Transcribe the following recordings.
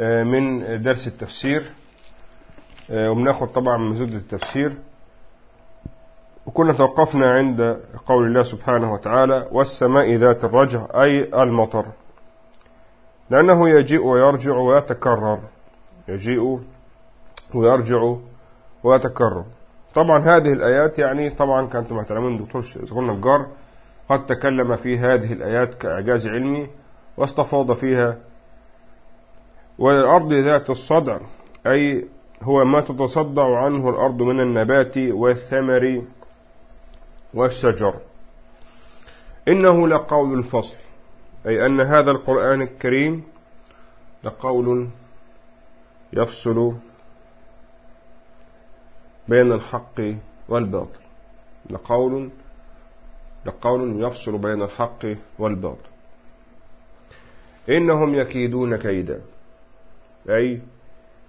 من درس التفسير. وبناخد طبعا من زبدة التفسير. وكنا توقفنا عند قول الله سبحانه وتعالى والسماء ذات الرجع أي المطر. لأنه يجيء ويرجع ويتكرر. يجيء ويرجع ويتكرر. طبعا هذه الآيات يعني طبعا كأنتم تعلمون دكتور زغل نجار قد تكلم في هذه الآيات كإعجاز علمي واستفاض فيها والأرض ذات الصدع أي هو ما تتصدع عنه الأرض من النبات والثمر والشجر. إنه لقول الفصل أي أن هذا القرآن الكريم لقول يفصل بين الحق والباطل. لقول لقول يفصل بين الحق والباطل. إنهم يكيدون كيدا. أي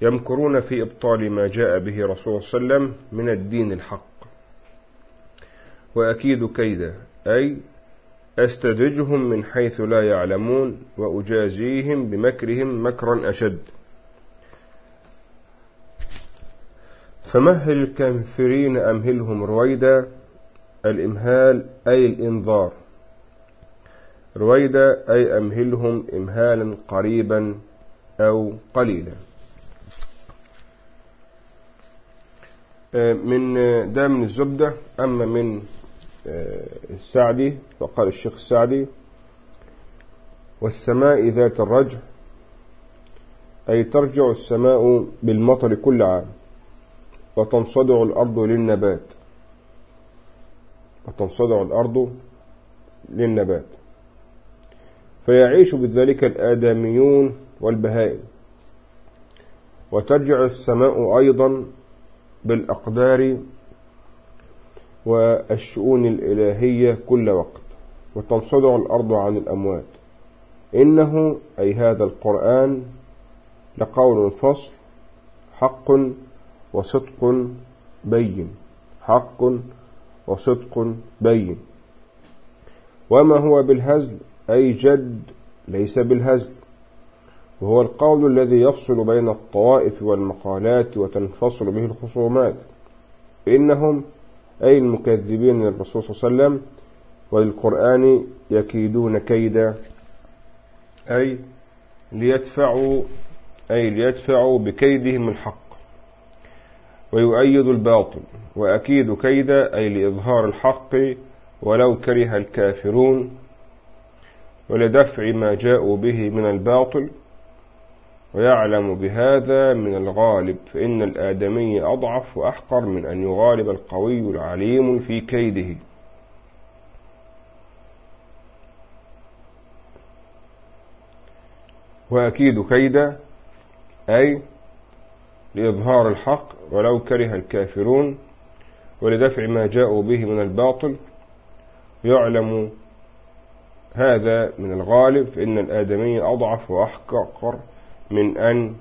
يمكرون في إبطال ما جاء به رسول صلى الله عليه وسلم من الدين الحق. وأكيد كيدا أي أستدرجهم من حيث لا يعلمون وأجازيهم بمكرهم مكرا أشد. فمهل الكافرين أمهلهم رويدا؟ الإمهال أي الإنذار. رويدا أي أمهلهم إمهالا قريبا أو قليلا. من ده من الزبدة أما من السعدي فقال الشيخ السعدي والسماء ذات الرجع أي ترجع السماء بالمطر كل عام وتنصدع الأرض للنبات. وتنصدع الأرض للنبات. فيعيش بذلك الآدميون والبهائم. وترجع السماء أيضا بالأقدار والشؤون الإلهية كل وقت وتنصدع الأرض عن الأموات. إنه أي هذا القرآن لقول فصل حق وصدق بين. حق وصدق بين. وما هو بالهزل؟ أي جد ليس بالهزل. وهو القول الذي يفصل بين الطوائف والمقالات وتنفصل به الخصومات. إنهم أي المكذبين للرسول صلى الله عليه وسلم وللقرآن يكيدون كيدا أي ليدفعوا أي ليدفعوا بكيدهم الحق. ويؤيد الباطل وأكيد كيدا أي لإظهار الحق ولو كره الكافرون ولدفع ما جاءوا به من الباطل. ويعلم بهذا من الغالب فإن الآدمي أضعف وأحقر من أن يغالب القوي العليم في كيده. وأكيد كيدا أي لإظهار الحق ولو كره الكافرون ولدفع ما جاءوا به من الباطل. يعلم هذا من الغالب فإن الآدمي أضعف وأحقر. من أن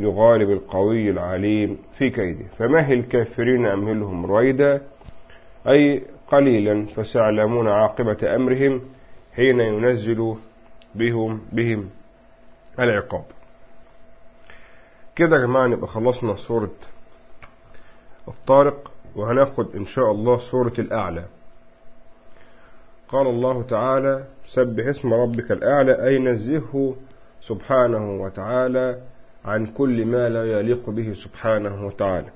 يغالب القوي العليم في كيده. فمهل الكافرين أمهلهم رويدا؟ أي قليلا فسيعلمون عاقبة أمرهم حين ينزل بهم بهم العقاب. كده يا جماعة نبقى خلصنا سورة الطارق وهناخد إن شاء الله سورة الأعلى. قال الله تعالى سبح اسم ربك الأعلى أي نزهه سبحانه وتعالى عن كل ما لا يليق به سبحانه وتعالى.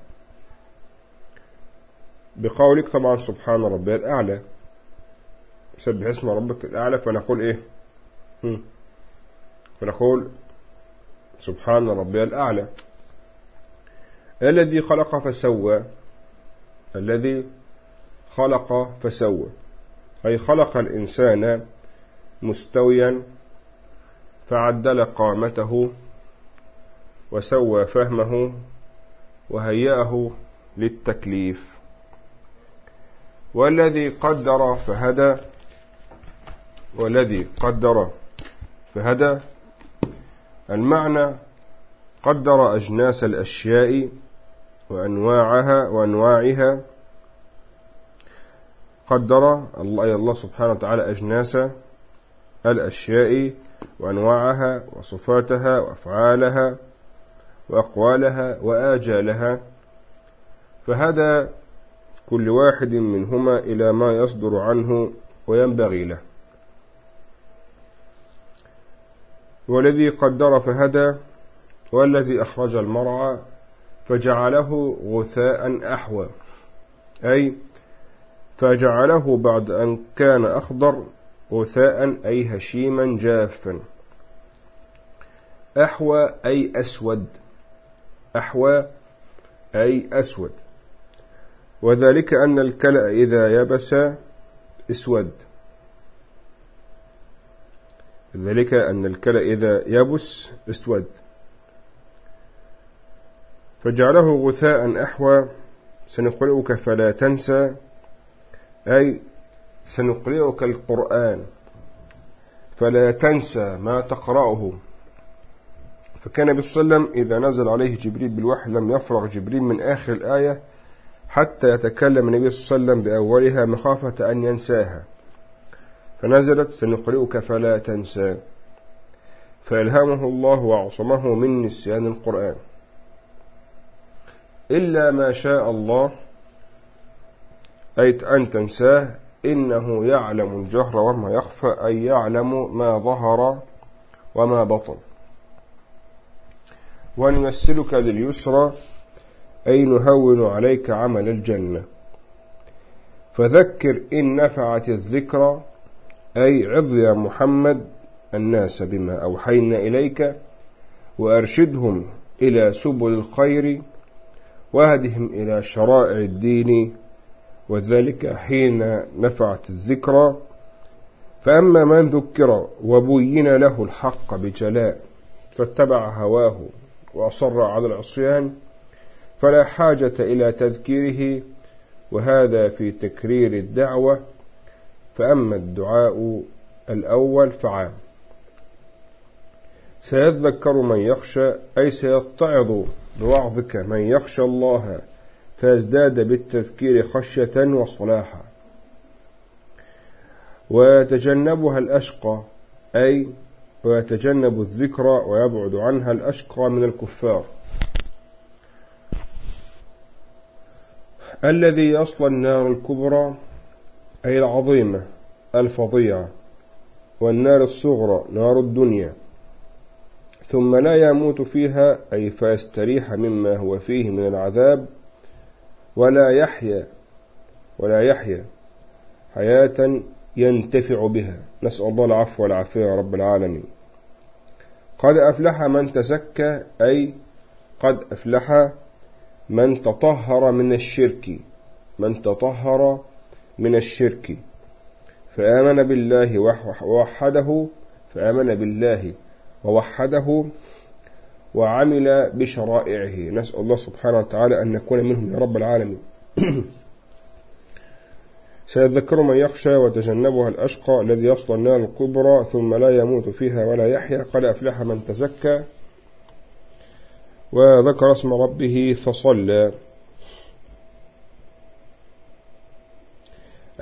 بقولك طبعا سبحان ربي الأعلى. سبح اسم ربك الأعلى فنقول إيه. فنقول سبحان ربي الأعلى. الذي خلق فسوى. الذي خلق فسوى. أي خلق الإنسان مستويا فعدل قامته وسوى فهمه وهيأه للتكليف. والذي قدر فهدى والذي قدر فهدى. المعنى قدر أجناس الأشياء وأنواعها وأنواعها. قدر الله سبحانه وتعالى أجناس الأشياء وأنواعها وصفاتها وأفعالها وأقوالها وآجالها. فهدى كل واحد منهما إلى ما يصدر عنه وينبغي له. والذي قدر فهدى والذي أخرج المرعى فجعله غثاء أحوى. أي فجعله بعد أن كان أخضر غثاء أي هشيما جافا. أحوى أي أسود. أحوى أي أسود. وذلك أن الكلأ إذا يبس اسود. ذلك أن الكلأ إذا يبس اسود. فجعله غثاء أحوى. سنقرئك فلا تنسى. أي سنقرئك القرآن. فلا تنسى ما تقرأه. فكان النبي صلى الله عليه وسلم إذا نزل عليه جبريل بالوحي لم يفرغ جبريل من آخر الآية حتى يتكلم النبي صلى الله عليه وسلم بأولها مخافة أن ينساها. فنزلت سنقرئك فلا تنسى. فألهمه الله وعصمه من نسيان القرآن. إلا ما شاء الله أي أن تنساه إنه يعلم الجهر وما يخفى أي يعلم ما ظهر وما بطن. ونمثلك لليسرى أي نهون عليك عمل الجنة. فذكر إن نفعت الذكرى أي عظ يا محمد الناس بما أوحينا إليك وأرشدهم إلى سبل الخير وهدهم إلى شرائع الدين. وذلك حين نفعت الذكرى. فأما من ذكر وبين له الحق بجلاء فاتبع هواه وأصر على العصيان فلا حاجة إلى تذكيره وهذا في تكرير الدعوة. فأما الدعاء الأول فعام. سيذكر من يخشى أي سيتعظ بوعظك من يخشى الله. فيزداد بالتذكير خشية وصلاحا. ويتجنبها الأشقى أي ويتجنب الذكر ويبعد عنها الأشقى من الكفار. الذي يصل النار الكبرى أي العظيمة الفظيعة. والنار الصغرى نار الدنيا. ثم لا يموت فيها أي فيستريح مما هو فيه من العذاب ولا يحيا ولا يحيا. حياة ينتفع بها. نسأل الله العفو والعافية يا رب العالمين. قد أفلح من تزكى أي قد أفلح من تطهر من الشرك. من تطهر من الشرك. فآمن بالله ووحده فآمن بالله ووحده وعمل بشرائعه. نسأل الله سبحانه وتعالى أن نكون منهم يا رب العالمين. سيذكر من يخشى وتجنبها الأشقى الذي يصل النار الكبرى ثم لا يموت فيها ولا يحيا. قد أفلح من تزكى وذكر اسم ربه فصلى.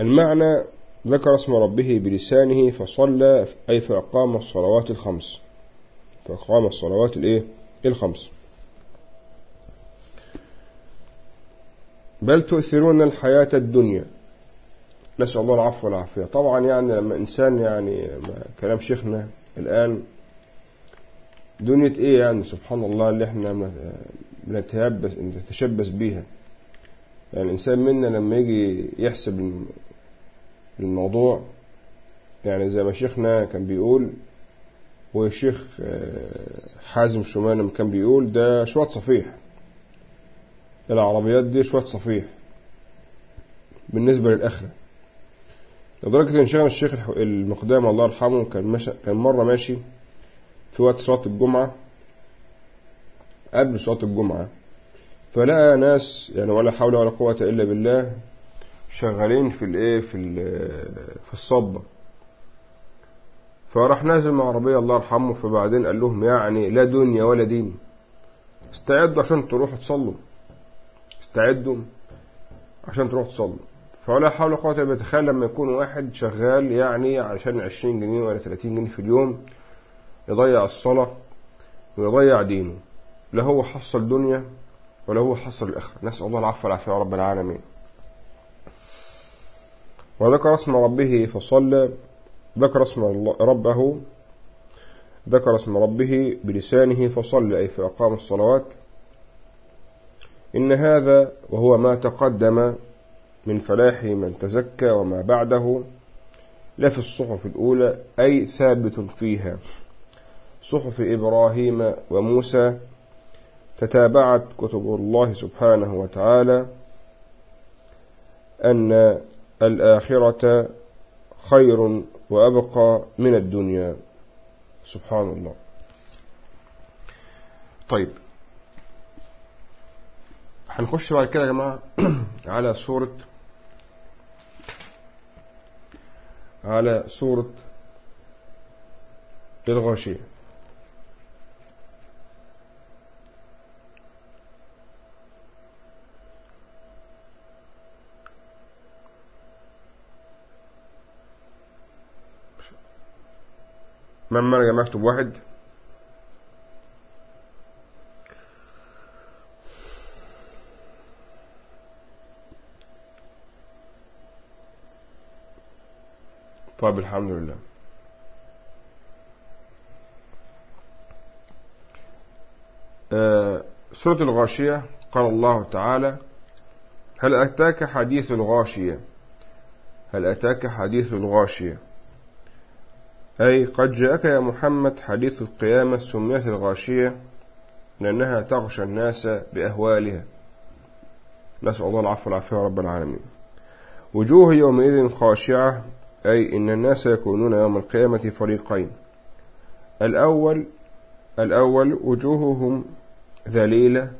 المعنى ذكر اسم ربه بلسانه فصلى أي فأقام الصلوات الخمس. فأقام الصلوات الإيه؟ الخمس. بل تؤثرون الحياة الدنيا. نسأل الله العفو والعافية. طبعا يعني لما إنسان يعني كلام شيخنا الآن دنيا إيه يعني؟ سبحان الله اللي إحنا بنتيبس نتشبث بيها. يعني الإنسان منا لما يجي يحسب الموضوع يعني زي ما شيخنا كان بيقول والشيخ حازم شمانم كان بيقول ده شوية صفيح. العربيات دي شوية صفيح. بالنسبة للآخرة. لدرجة إن شيخنا الشيخ المقدام الله يرحمه كان كان مرة ماشي في وقت صلاة الجمعة قبل صلاة الجمعة فلقى ناس يعني ولا حول ولا قوة إلا بالله شغالين في الإيه؟ في في الصبة. فراح نازل مع عربية الله يرحمه فبعدين قال لهم يعني لا دنيا ولا دين. استعدوا عشان تروحوا تصلوا. استعدوا عشان تروحوا تصلوا. فولا حول ولا قوة إلا تخيل لما يكون واحد شغال يعني عشان 20 جنيه ولا 30 جنيه في اليوم يضيع الصلاة ويضيع دينه. لا هو حصل دنيا ولا هو حصل الآخرة. نسأل الله العفو والعافية يا رب العالمين. وذكر اسم ربه فصلى. ذكر اسم ربه ذكر اسم ربه بلسانه فصلى أي فأقام الصلوات. إن هذا وهو ما تقدم من فلاح من تزكى وما بعده لا في الصحف الأولى أي ثابت فيها. صحف إبراهيم وموسى تتابعت كتب الله سبحانه وتعالى أن الآخرة خير وأبقى من الدنيا. سبحان الله. طيب. هنخش بعد كده يا جماعة على سورة على سورة الغاشية. من مرجع مكتب واحد؟ طيب الحمد لله. آه سورة الغاشية قال الله تعالى هل أتاك حديث الغاشية؟ هل أتاك حديث الغاشية؟ أي قد جاءك يا محمد حديث القيامة سميت الغاشية لأنها تغشى الناس بأهوالها. نسأل الله العفو والعافية رب العالمين. وجوه يومئذ خاشعة أي إن الناس يكونون يوم القيامة فريقين. الأول الأول وجوههم ذليلة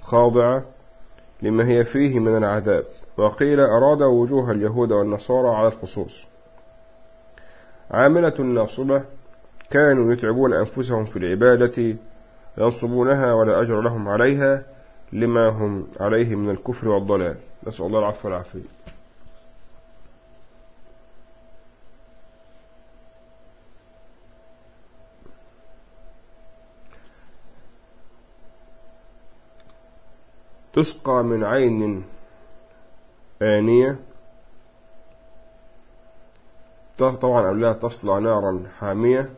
خاضعة لما هي فيه من العذاب. وقيل أراد وجوه اليهود والنصارى على الخصوص. عاملة ناصبة كانوا يتعبون أنفسهم في العبادة ينصبونها ولا أجر لهم عليها لما هم عليه من الكفر والضلال. نسأل الله العفو والعافية. تسقى من عين آنية طبعا قبلها تصلى نارا حامية.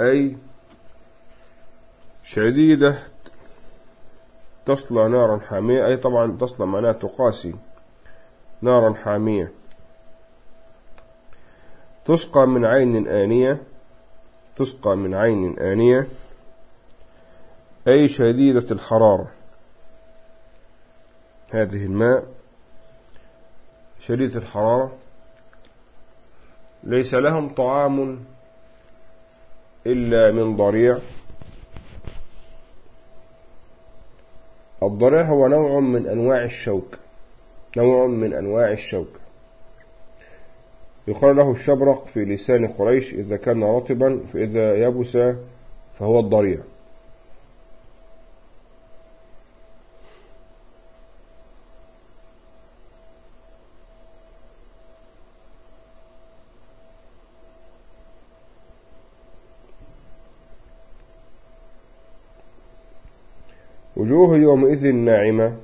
أي شديدة تصلى نارا حامية. أي طبعا تصلى معناها تقاسي نارا حامية. تسقى من عين آنية تسقى من عين آنية أي شديدة الحرارة. هذه الماء شديدة الحرارة. ليس لهم طعام إلا من ضريع. الضريع هو نوع من أنواع الشوك نوع من أنواع الشوك. يقال له الشبرق في لسان قريش إذا كان رطبا فإذا يبس فهو الضريع. وجوه يومئذ ناعمة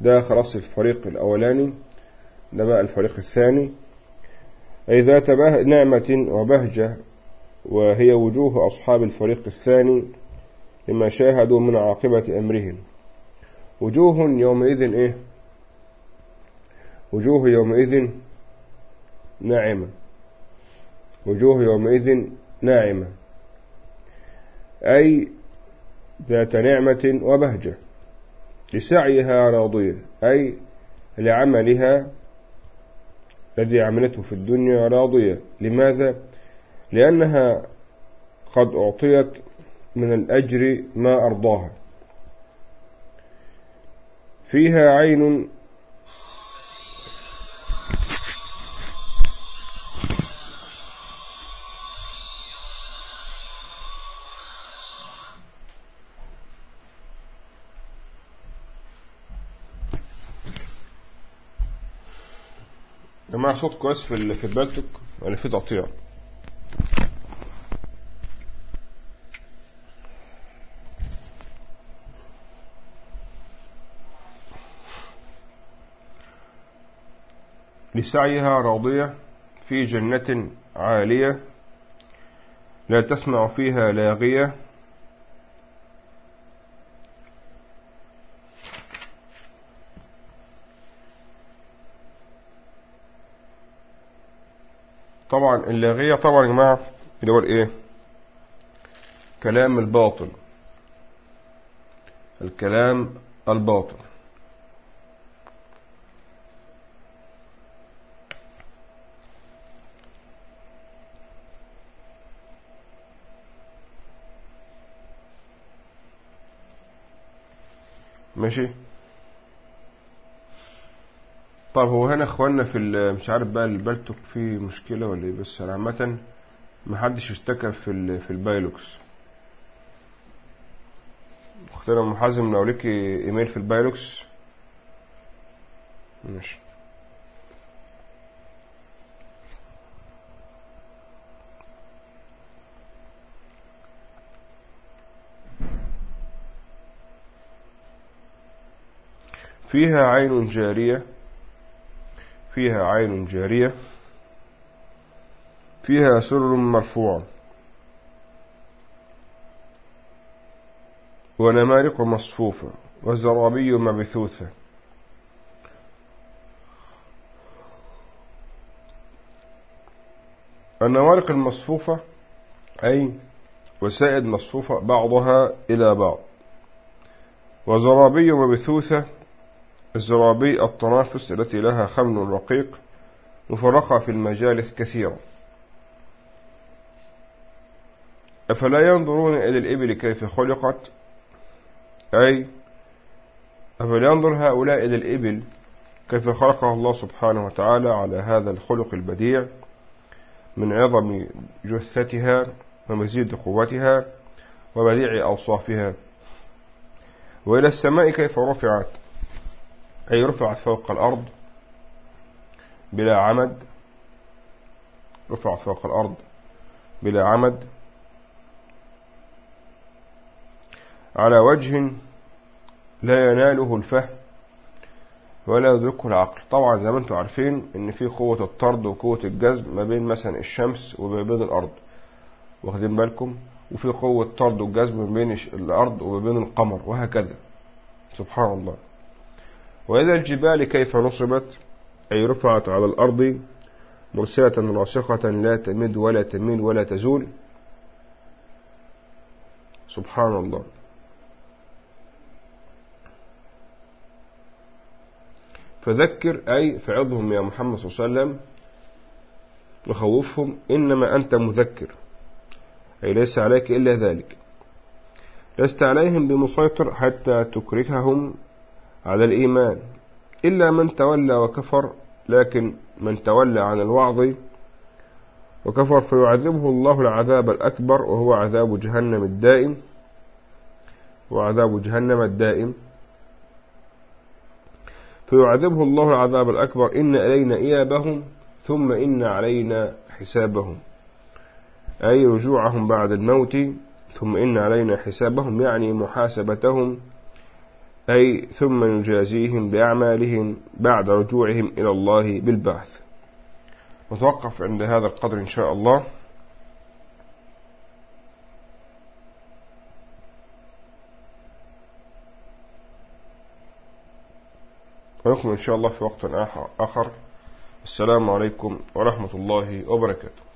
ده خلاص الفريق الأولاني. ده بقى الفريق الثاني. أي ذات نعمة وبهجة وهي وجوه أصحاب الفريق الثاني لما شاهدوا من عاقبة أمرهم. وجوه يومئذ إيه؟ وجوه يومئذ ناعمة. وجوه يومئذ ناعمة. أي ذات نعمة وبهجة. لسعيها راضية. أي لعملها الذي عملته في الدنيا راضية لماذا؟ لأنها قد أعطيت من الأجر ما أرضاها فيها عين جماعة صوت كويس في في البالتك ولا في تقطيع. لسعيها راضية في جنة عالية لا تسمع فيها لاغية طبعا اللاغية طبعا يا جماعة اللي هو الايه كلام الباطل. الكلام الباطل. ماشي؟ طب هو هنا اخواننا في مش عارف بقى البلتوك فيه مشكلة ولا إيه بس عامة محدش اشتكى في في البايلوكس. اختنا أم حازم لو ليكي إيميل في البايلوكس. ماشي. فيها عين جارية. فيها عين جارية فيها سر مرفوع. ونمارق مصفوفة وزرابي مبثوثة النمارق المصفوفة أي وسائد مصفوفة بعضها إلى بعض. وزرابي مبثوثة الزرابي الطنافس التي لها خمل رقيق مفرقة في المجالس كثيرا أفلا ينظرون إلى الإبل كيف خلقت؟ أي أفلا ينظر هؤلاء إلى الإبل كيف خلقها الله سبحانه وتعالى على هذا الخلق البديع من عظم جثتها ومزيد قوتها وبديع أوصافها؟ وإلى السماء كيف رفعت؟ أي رفعت فوق الأرض بلا عمد رفعت فوق الأرض بلا عمد. على وجه لا يناله الفهم ولا يدركه العقل. طبعا زي ما أنتم عارفين إن في قوة الطرد وقوة الجذب ما بين مثلا الشمس وما بين الأرض. واخدين بالكم؟ وفي قوة طرد وجذب ما بين الأرض وما بين القمر وهكذا. سبحان الله. وإذا الجبال كيف نصبت؟ أي رفعت على الأرض مرسلة راسخة لا تمد ولا تميل ولا تزول. سبحان الله فذكر أي فعظهم يا محمد صلى الله عليه وسلم وخوفهم إنما أنت مذكر. أي ليس عليك إلا ذلك. لست عليهم بمسيطر حتى تكرههم على الإيمان. إلا من تولى وكفر لكن من تولى عن الوعظ وكفر فيعذبه الله العذاب الأكبر وهو عذاب جهنم الدائم. وعذاب جهنم الدائم. فيعذبه الله العذاب الأكبر إن إلينا إيابهم ثم إن علينا حسابهم. أي رجوعهم بعد الموت ثم إن علينا حسابهم يعني محاسبتهم. أي ثم نجازيهم بأعمالهم بعد رجوعهم إلى الله بالبعث. نتوقف عند هذا القدر إن شاء الله. ونكمل إن شاء الله في وقت آخر. السلام عليكم ورحمة الله وبركاته.